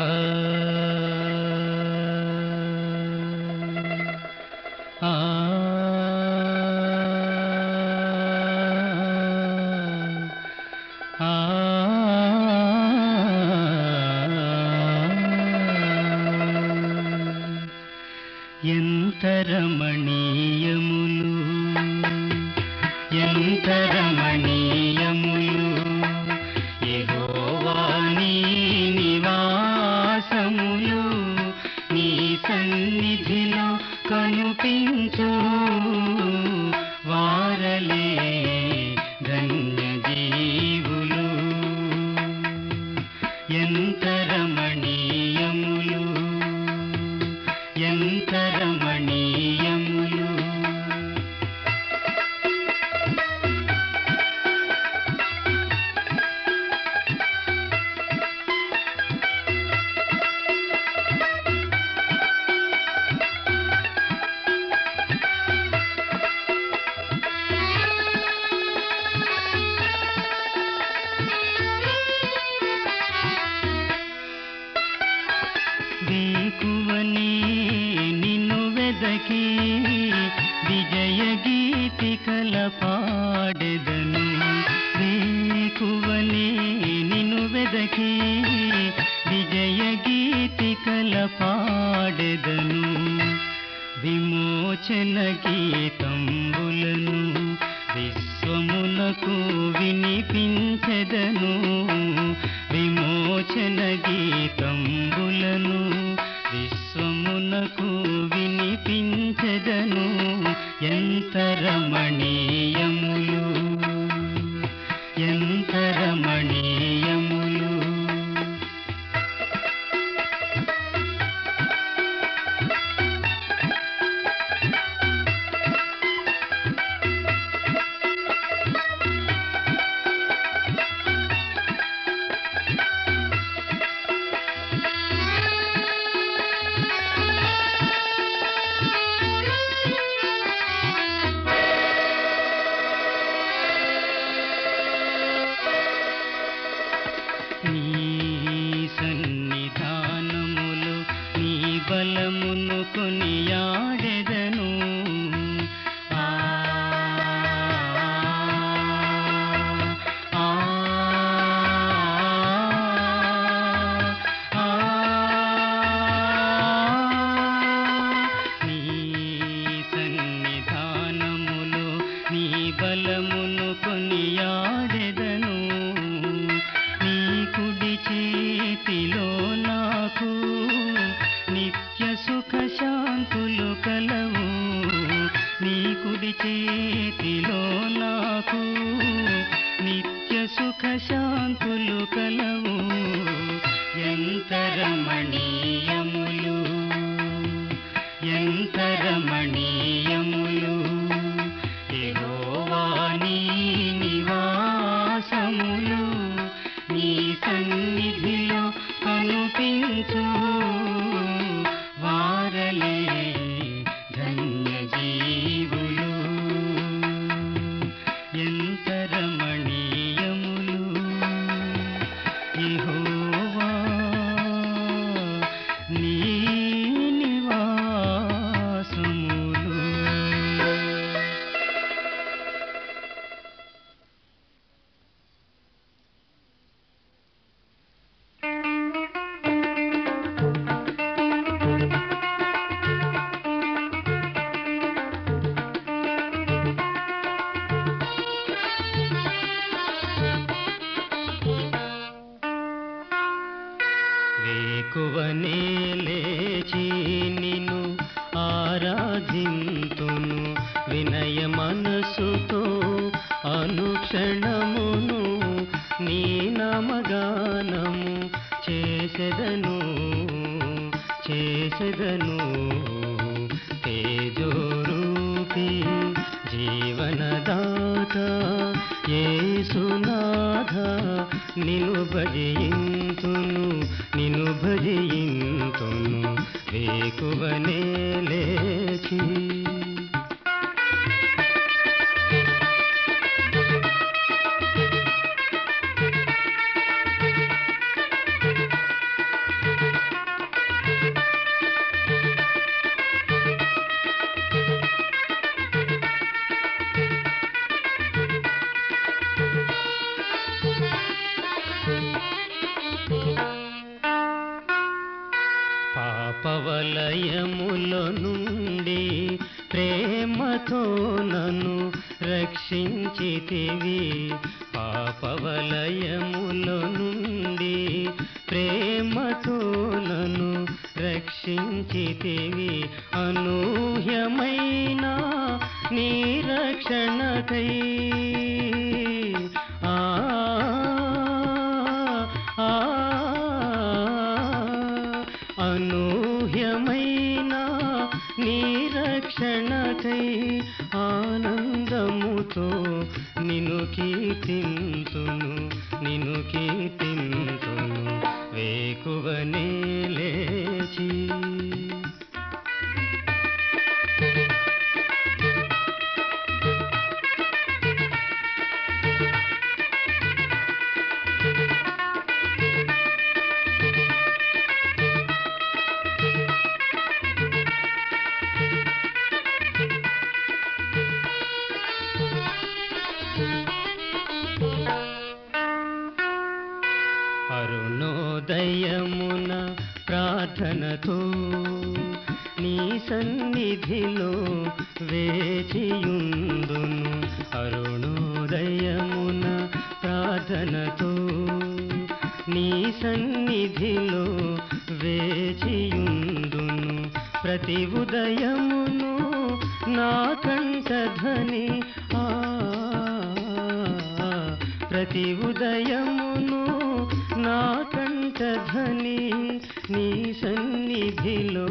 ఆ மணி Merci. నీ రక్షణకై ఆనందముతో నిను కీర్తింతును నిను కీర్తింతును వేకువనే లేచి. ప్రతి ఉదయమును నా కంఠధ్వని. ఆ ప్రతి ఉదయమును నా కంఠధ్వని నీ సన్నిధిలో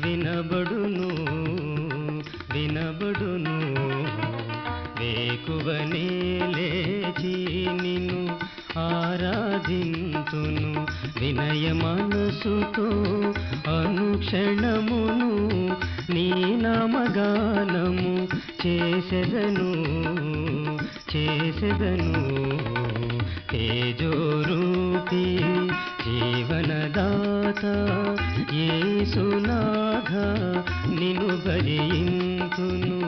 వినబడును వినబడును. వేకువనే లేచి నిన్ను ఆరాధింతును వినయ మనసుతో క్షణమును నీ నామగానము చేసెదను చేసెదను. తేజోరూపి జీవనదాత యేసునాథ నిను భజయింతును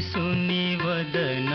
सुनि वदन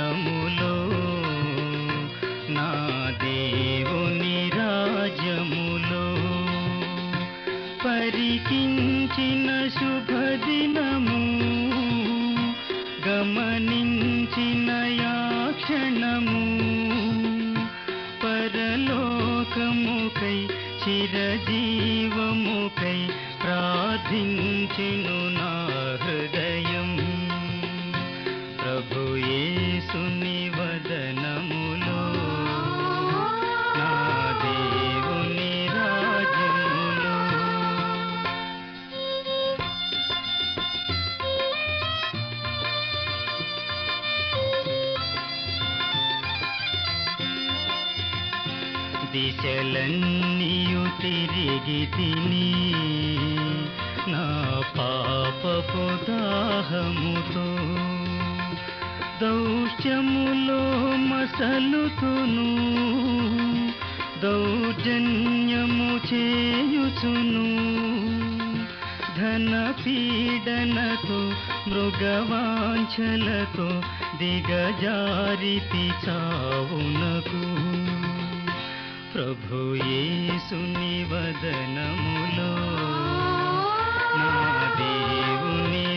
దిశలన్నీయు తిరిగి తిని నా పాపపు దాహముతో దౌష్ట్యములో మసలుతును దౌర్జన్యము చేయుచును. ధన పీడనతో మృగవాంఛలతో దిగజారితి చావునకు ప్రభు యేసుని వదనములో నా దేవుని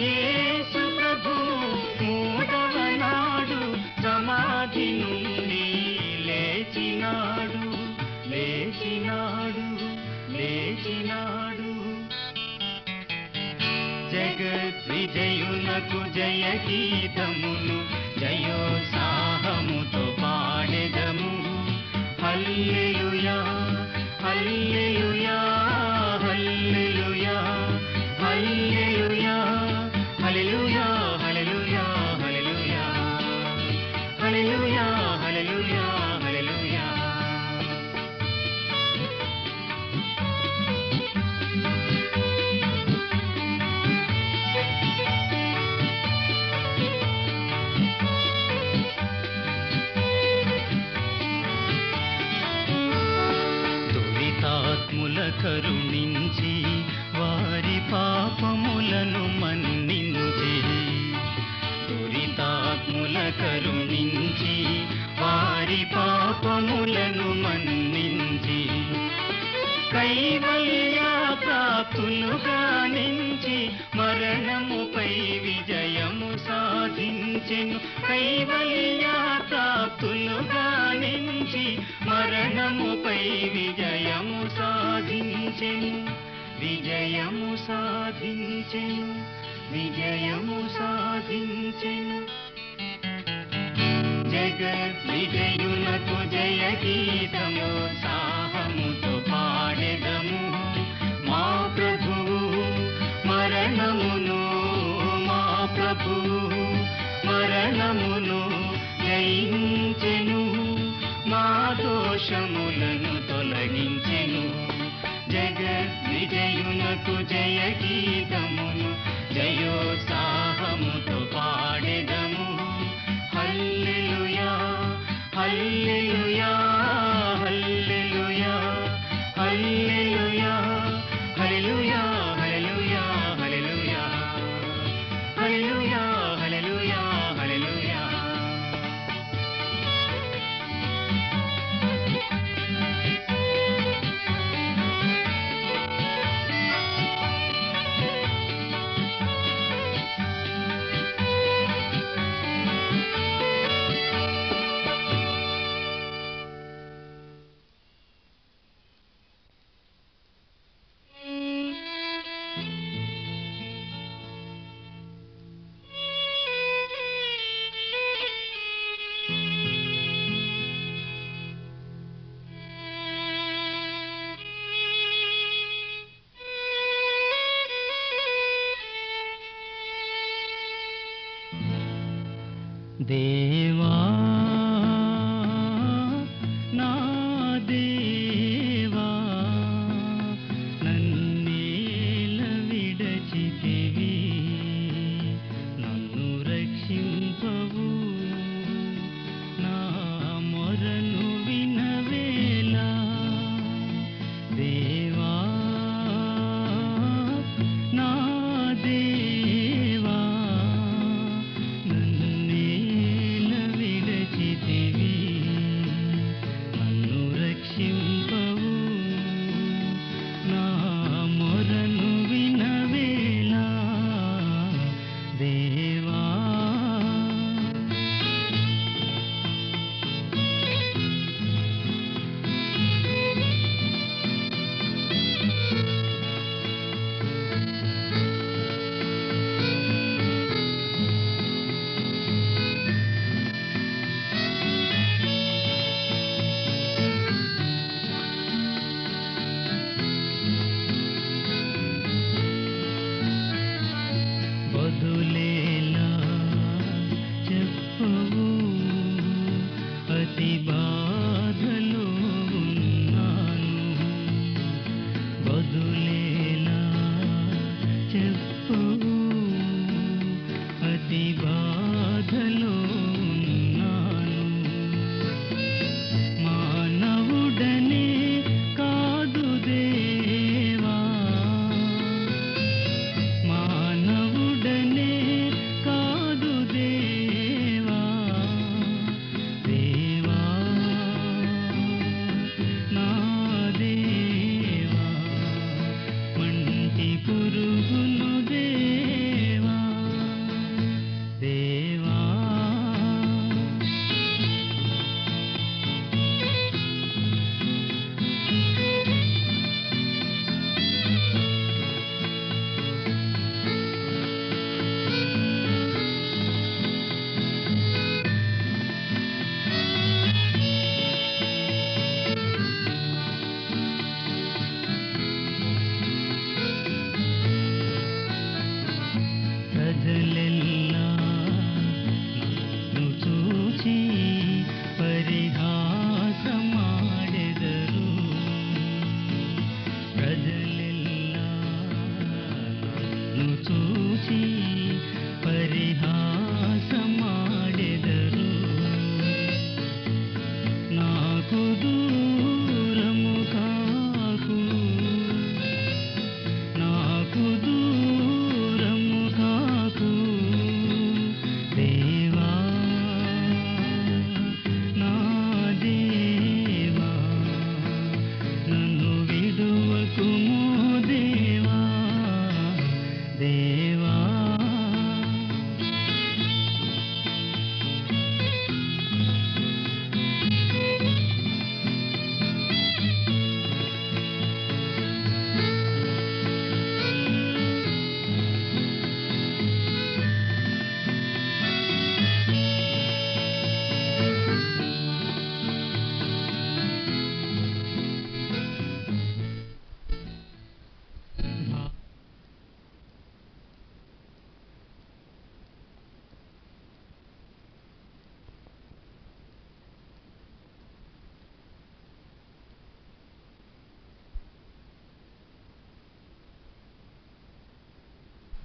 యేసు ప్రభువు మూడవ నాడు సమాధి నుండి లేచినాడు లేచినాడు లేచినాడు. జగద్విజయునకు జయ గీతమును జయోత్సాహముతో పాడెదము. హల్లెలూయా హల్లెలూయా హల్లెలూయా. కరుణించి వారి పాపములను మన్నించి కైవల్య ప్రాప్తులుగా నుంచి మరణముపై విజయము సాధించెను. కైవల్య ప్రాప్తులుగా నుంచి మరణముపై విజయము సాధించెను. విజయము సాధించెను. విజయము సాధించెను. జగద్విజయులకు జయ గీతము సాహముతో పాడెదము. మా ప్రభువు మరణమును మా ప్రభువు మరణమును జయించెను. మా దోషములను తొలగించెను. జగద్విజయునకు జయ గీతమును జయోత్సాహ देव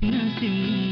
nothing.